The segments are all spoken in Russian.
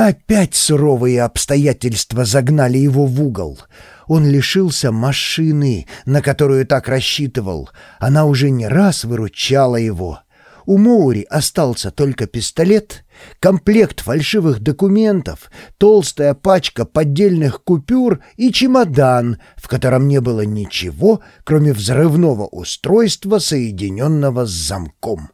Опять суровые обстоятельства загнали его в угол. Он лишился машины, на которую так рассчитывал. Она уже не раз выручала его. У Моури остался только пистолет, комплект фальшивых документов, толстая пачка поддельных купюр и чемодан, в котором не было ничего, кроме взрывного устройства, соединенного с замком.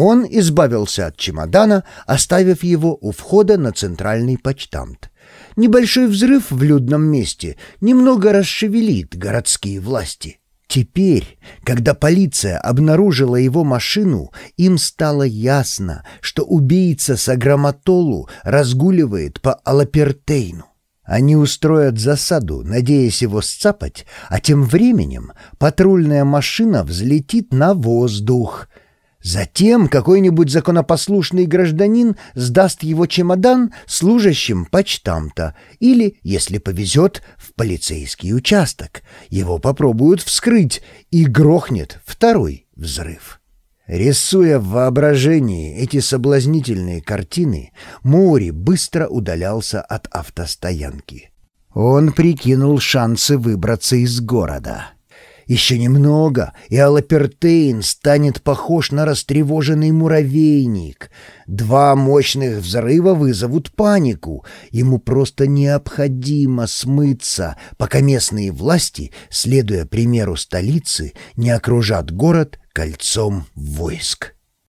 Он избавился от чемодана, оставив его у входа на центральный почтамт. Небольшой взрыв в людном месте немного расшевелит городские власти. Теперь, когда полиция обнаружила его машину, им стало ясно, что убийца Саграматолу разгуливает по Алапертейну. Они устроят засаду, надеясь его сцапать, а тем временем патрульная машина взлетит на воздух — Затем какой-нибудь законопослушный гражданин сдаст его чемодан служащим почтамта или, если повезет, в полицейский участок. Его попробуют вскрыть и грохнет второй взрыв. Рисуя в воображении эти соблазнительные картины, Мори быстро удалялся от автостоянки. Он прикинул шансы выбраться из города. Еще немного, и Алапертейн станет похож на растревоженный муравейник. Два мощных взрыва вызовут панику. Ему просто необходимо смыться, пока местные власти, следуя примеру столицы, не окружат город кольцом войск.